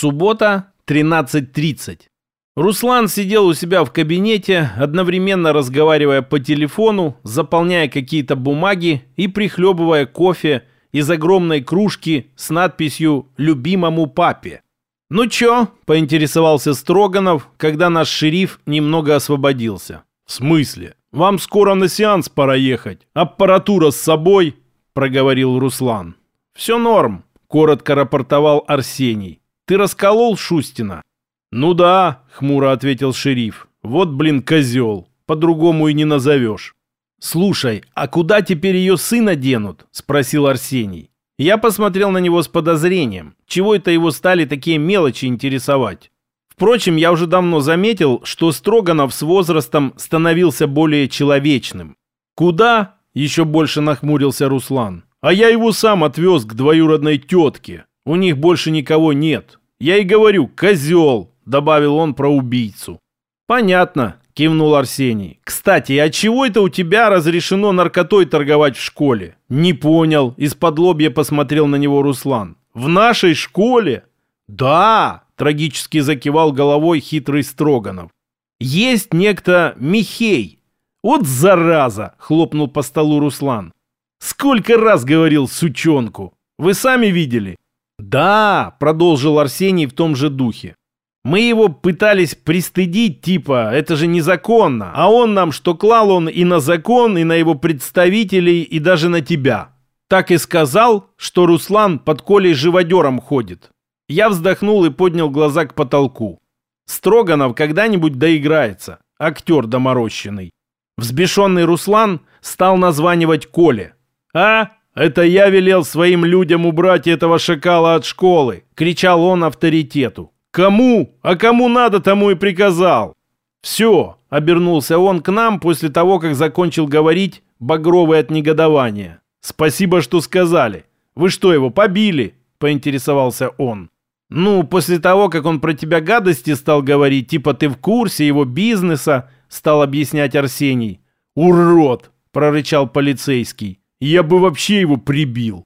Суббота, 13.30. Руслан сидел у себя в кабинете, одновременно разговаривая по телефону, заполняя какие-то бумаги и прихлебывая кофе из огромной кружки с надписью «Любимому папе». «Ну чё?» – поинтересовался Строганов, когда наш шериф немного освободился. «В смысле? Вам скоро на сеанс пора ехать. Аппаратура с собой?» – проговорил Руслан. «Все норм», – коротко рапортовал Арсений. «Ты расколол Шустина?» «Ну да», — хмуро ответил шериф. «Вот, блин, козел. По-другому и не назовешь». «Слушай, а куда теперь ее сына денут?» — спросил Арсений. Я посмотрел на него с подозрением. Чего это его стали такие мелочи интересовать? Впрочем, я уже давно заметил, что Строганов с возрастом становился более человечным. «Куда?» — еще больше нахмурился Руслан. «А я его сам отвез к двоюродной тетке. У них больше никого нет. Я и говорю, козел добавил он про убийцу. Понятно, кивнул Арсений. Кстати, а чего это у тебя разрешено наркотой торговать в школе? Не понял, из-под лобья посмотрел на него Руслан. В нашей школе? Да, трагически закивал головой хитрый Строганов. Есть некто Михей. Вот зараза, хлопнул по столу Руслан. Сколько раз говорил сучонку. Вы сами видели? Да, продолжил Арсений в том же духе. Мы его пытались пристыдить, типа, это же незаконно. А он нам, что клал он и на закон, и на его представителей, и даже на тебя. Так и сказал, что Руслан под Колей живодером ходит. Я вздохнул и поднял глаза к потолку. Строганов когда-нибудь доиграется. Актер доморощенный. Взбешенный Руслан стал названивать Коле. «А, это я велел своим людям убрать этого шакала от школы!» — кричал он авторитету. Кому? А кому надо, тому и приказал. Все, обернулся он к нам после того, как закончил говорить, багровый от негодования. Спасибо, что сказали. Вы что, его побили? Поинтересовался он. Ну, после того, как он про тебя гадости стал говорить, типа ты в курсе его бизнеса, стал объяснять Арсений. Урод, прорычал полицейский. Я бы вообще его прибил.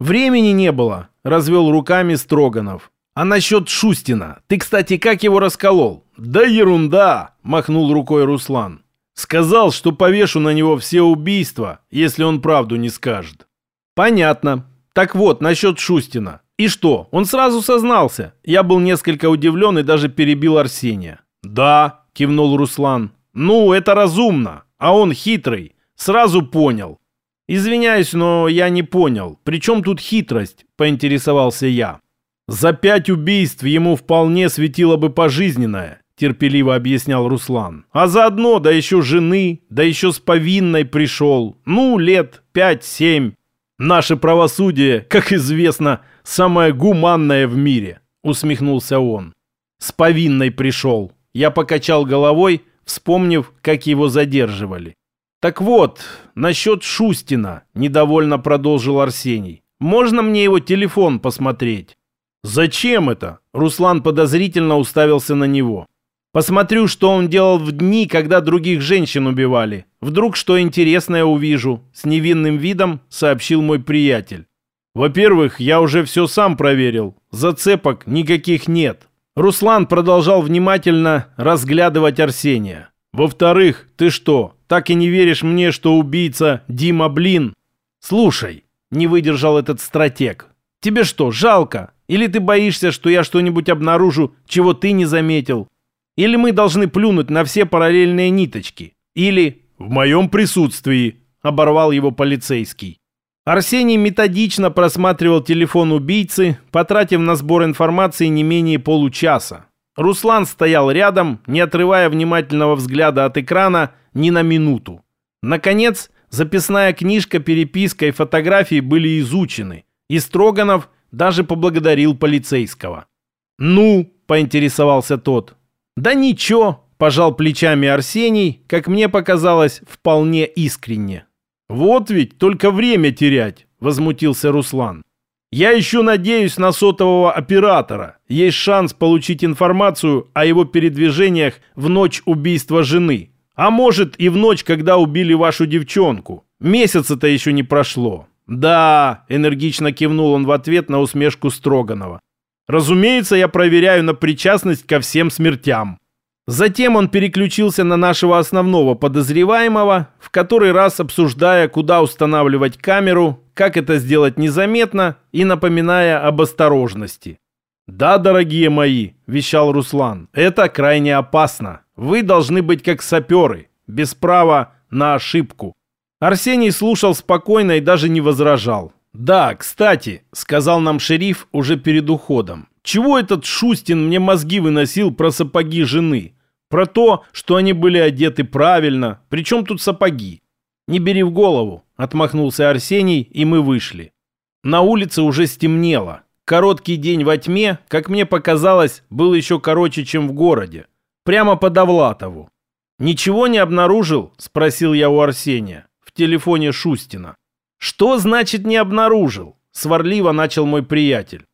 Времени не было, развел руками Строганов. А насчет Шустина? Ты, кстати, как его расколол? Да ерунда, махнул рукой Руслан. Сказал, что повешу на него все убийства, если он правду не скажет. Понятно. Так вот, насчет Шустина. И что, он сразу сознался? Я был несколько удивлен и даже перебил Арсения. Да, кивнул Руслан. Ну, это разумно. А он хитрый. Сразу понял. Извиняюсь, но я не понял. При чем тут хитрость? Поинтересовался я. «За пять убийств ему вполне светило бы пожизненное», — терпеливо объяснял Руслан. «А заодно, да еще жены, да еще с повинной пришел. Ну, лет пять-семь. Наше правосудие, как известно, самое гуманное в мире», — усмехнулся он. «С повинной пришел». Я покачал головой, вспомнив, как его задерживали. «Так вот, насчет Шустина», — недовольно продолжил Арсений. «Можно мне его телефон посмотреть?» «Зачем это?» Руслан подозрительно уставился на него. «Посмотрю, что он делал в дни, когда других женщин убивали. Вдруг что интересное увижу», — с невинным видом сообщил мой приятель. «Во-первых, я уже все сам проверил. Зацепок никаких нет». Руслан продолжал внимательно разглядывать Арсения. «Во-вторых, ты что, так и не веришь мне, что убийца Дима Блин?» «Слушай», — не выдержал этот стратег, — «тебе что, жалко? Или ты боишься, что я что-нибудь обнаружу, чего ты не заметил? Или мы должны плюнуть на все параллельные ниточки? Или в моем присутствии, оборвал его полицейский. Арсений методично просматривал телефон убийцы, потратив на сбор информации не менее получаса. Руслан стоял рядом, не отрывая внимательного взгляда от экрана ни на минуту. Наконец, записная книжка, переписка и фотографии были изучены, и Строганов даже поблагодарил полицейского. «Ну?» – поинтересовался тот. «Да ничего», – пожал плечами Арсений, как мне показалось, вполне искренне. «Вот ведь только время терять», – возмутился Руслан. «Я еще надеюсь на сотового оператора. Есть шанс получить информацию о его передвижениях в ночь убийства жены. А может и в ночь, когда убили вашу девчонку. Месяца-то еще не прошло. «Да», — энергично кивнул он в ответ на усмешку Строганова. Разумеется, я проверяю на причастность ко всем смертям. Затем он переключился на нашего основного подозреваемого, в который раз обсуждая, куда устанавливать камеру, как это сделать незаметно и напоминая об осторожности. «Да, дорогие мои», – вещал Руслан, – «это крайне опасно. Вы должны быть как саперы, без права на ошибку». Арсений слушал спокойно и даже не возражал. «Да, кстати», — сказал нам шериф уже перед уходом, «чего этот Шустин мне мозги выносил про сапоги жены? Про то, что они были одеты правильно. Причем тут сапоги?» «Не бери в голову», — отмахнулся Арсений, и мы вышли. На улице уже стемнело. Короткий день во тьме, как мне показалось, был еще короче, чем в городе. Прямо по Довлатову. «Ничего не обнаружил?» – спросил я у Арсения в телефоне Шустина. «Что значит не обнаружил?» – сварливо начал мой приятель.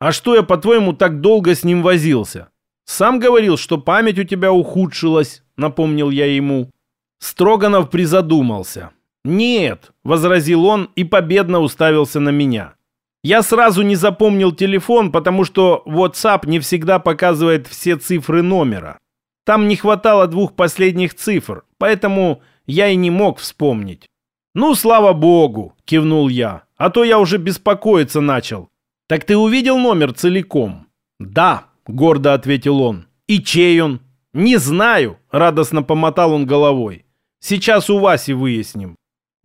«А что я, по-твоему, так долго с ним возился?» «Сам говорил, что память у тебя ухудшилась», – напомнил я ему. Строганов призадумался. «Нет», – возразил он и победно уставился на меня. Я сразу не запомнил телефон, потому что WhatsApp не всегда показывает все цифры номера. Там не хватало двух последних цифр, поэтому я и не мог вспомнить. «Ну, слава богу!» – кивнул я. «А то я уже беспокоиться начал». «Так ты увидел номер целиком?» «Да», – гордо ответил он. «И чей он?» «Не знаю», – радостно помотал он головой. «Сейчас у Васи выясним».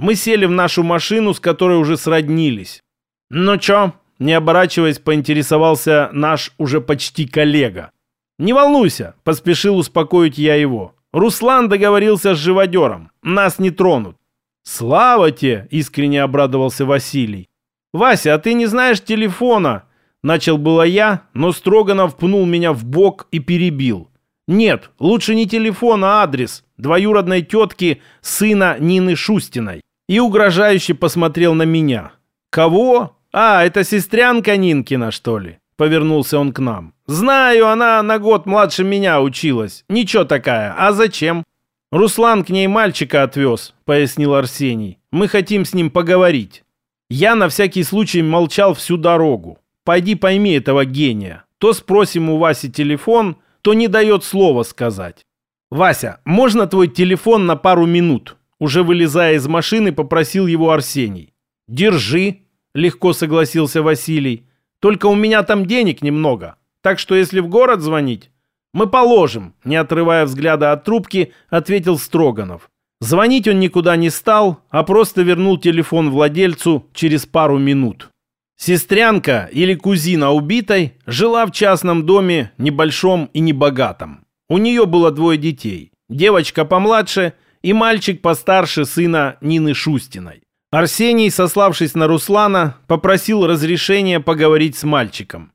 Мы сели в нашу машину, с которой уже сроднились. «Ну чё?» – не оборачиваясь, поинтересовался наш уже почти коллега. «Не волнуйся», – поспешил успокоить я его. «Руслан договорился с живодером. Нас не тронут». «Слава тебе!» – искренне обрадовался Василий. «Вася, а ты не знаешь телефона?» Начал было я, но Строганов пнул меня в бок и перебил. «Нет, лучше не телефон, а адрес двоюродной тетки сына Нины Шустиной». И угрожающе посмотрел на меня. «Кого? «А, это сестрянка Нинкина, что ли?» Повернулся он к нам. «Знаю, она на год младше меня училась. Ничего такая. А зачем?» «Руслан к ней мальчика отвез», — пояснил Арсений. «Мы хотим с ним поговорить». Я на всякий случай молчал всю дорогу. Пойди пойми этого гения. То спросим у Васи телефон, то не дает слова сказать. «Вася, можно твой телефон на пару минут?» Уже вылезая из машины, попросил его Арсений. «Держи», легко согласился Василий. Только у меня там денег немного. Так что если в город звонить, мы положим, не отрывая взгляда от трубки, ответил Строганов. Звонить он никуда не стал, а просто вернул телефон владельцу через пару минут. Сестрянка или кузина убитой жила в частном доме, небольшом и небогатом. У нее было двое детей. Девочка помладше и мальчик постарше сына Нины Шустиной. Арсений, сославшись на Руслана, попросил разрешения поговорить с мальчиком.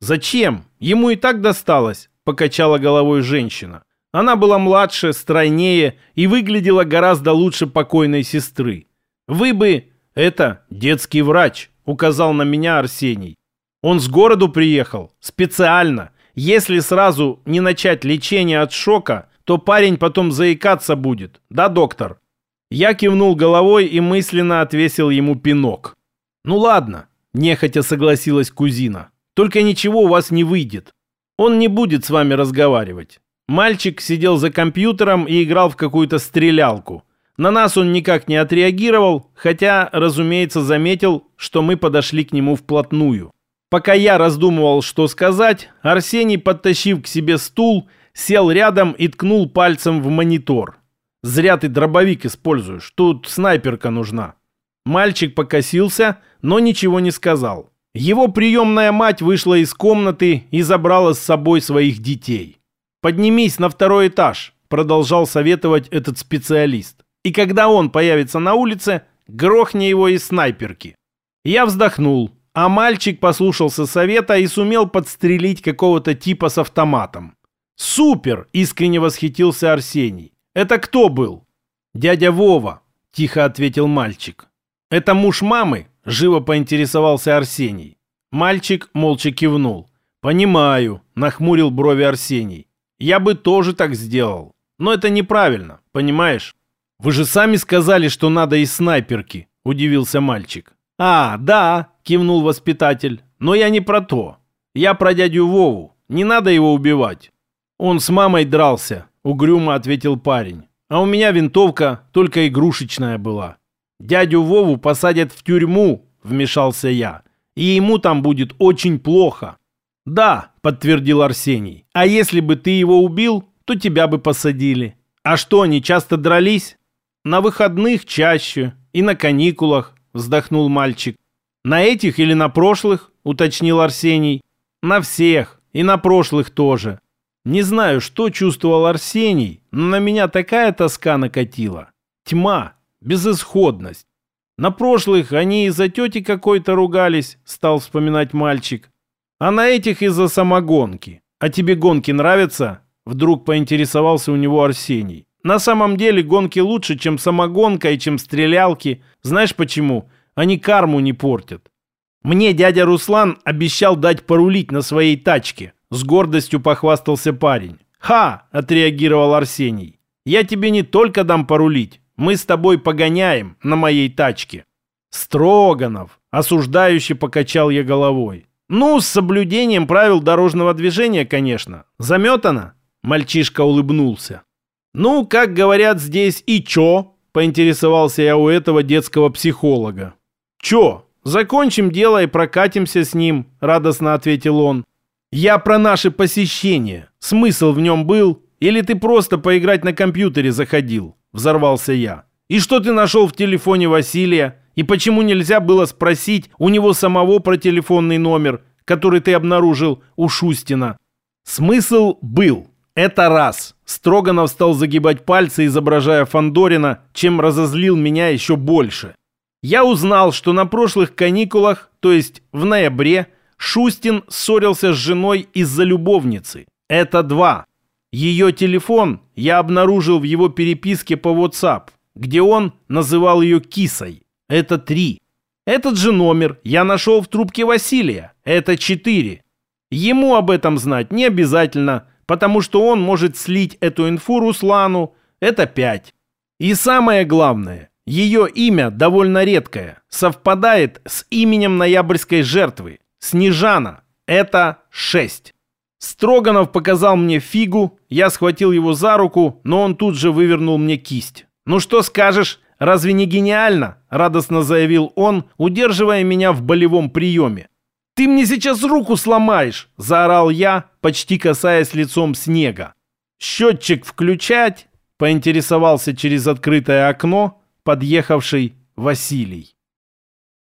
«Зачем? Ему и так досталось», – покачала головой женщина. Она была младше, стройнее и выглядела гораздо лучше покойной сестры. «Вы бы...» «Это детский врач», – указал на меня Арсений. «Он с городу приехал. Специально. Если сразу не начать лечение от шока, то парень потом заикаться будет. Да, доктор?» Я кивнул головой и мысленно отвесил ему пинок. «Ну ладно», – нехотя согласилась кузина. «Только ничего у вас не выйдет. Он не будет с вами разговаривать». Мальчик сидел за компьютером и играл в какую-то стрелялку. На нас он никак не отреагировал, хотя, разумеется, заметил, что мы подошли к нему вплотную. Пока я раздумывал, что сказать, Арсений, подтащив к себе стул, сел рядом и ткнул пальцем в монитор. Зря ты дробовик используешь, тут снайперка нужна». Мальчик покосился, но ничего не сказал. Его приемная мать вышла из комнаты и забрала с собой своих детей. «Поднимись на второй этаж», — продолжал советовать этот специалист. «И когда он появится на улице, грохни его из снайперки». Я вздохнул, а мальчик послушался совета и сумел подстрелить какого-то типа с автоматом. «Супер!» — искренне восхитился Арсений. «Это кто был?» «Дядя Вова», — тихо ответил мальчик. «Это муж мамы?» — живо поинтересовался Арсений. Мальчик молча кивнул. «Понимаю», — нахмурил брови Арсений. «Я бы тоже так сделал. Но это неправильно, понимаешь?» «Вы же сами сказали, что надо из снайперки», — удивился мальчик. «А, да», — кивнул воспитатель. «Но я не про то. Я про дядю Вову. Не надо его убивать. Он с мамой дрался, угрюмо ответил парень. А у меня винтовка только игрушечная была. Дядю Вову посадят в тюрьму, вмешался я. И ему там будет очень плохо. Да, подтвердил Арсений. А если бы ты его убил, то тебя бы посадили. А что, они часто дрались? На выходных чаще и на каникулах, вздохнул мальчик. На этих или на прошлых, уточнил Арсений. На всех, и на прошлых тоже. Не знаю, что чувствовал Арсений, но на меня такая тоска накатила. Тьма, безысходность. На прошлых они из-за тети какой-то ругались, стал вспоминать мальчик. А на этих из-за самогонки. А тебе гонки нравятся? Вдруг поинтересовался у него Арсений. На самом деле гонки лучше, чем самогонка и чем стрелялки. Знаешь почему? Они карму не портят. Мне дядя Руслан обещал дать порулить на своей тачке. С гордостью похвастался парень. «Ха!» – отреагировал Арсений. «Я тебе не только дам порулить. Мы с тобой погоняем на моей тачке». «Строганов!» – осуждающе покачал я головой. «Ну, с соблюдением правил дорожного движения, конечно. Заметано?» Мальчишка улыбнулся. «Ну, как говорят здесь, и чё?» – поинтересовался я у этого детского психолога. «Чё? Закончим дело и прокатимся с ним», – радостно ответил он. «Я про наше посещение. Смысл в нем был? Или ты просто поиграть на компьютере заходил?» – взорвался я. «И что ты нашел в телефоне Василия? И почему нельзя было спросить у него самого про телефонный номер, который ты обнаружил у Шустина?» Смысл был. Это раз. Строганов стал загибать пальцы, изображая Фандорина, чем разозлил меня еще больше. Я узнал, что на прошлых каникулах, то есть в ноябре, Шустин ссорился с женой из-за любовницы. Это два. Ее телефон я обнаружил в его переписке по WhatsApp, где он называл ее кисой. Это три. Этот же номер я нашел в трубке Василия. Это четыре. Ему об этом знать не обязательно, потому что он может слить эту инфу Руслану. Это пять. И самое главное, ее имя довольно редкое, совпадает с именем ноябрьской жертвы. Снежана. Это шесть. Строганов показал мне фигу, я схватил его за руку, но он тут же вывернул мне кисть. «Ну что скажешь, разве не гениально?» – радостно заявил он, удерживая меня в болевом приеме. «Ты мне сейчас руку сломаешь!» – заорал я, почти касаясь лицом снега. «Счетчик включать?» – поинтересовался через открытое окно подъехавший Василий.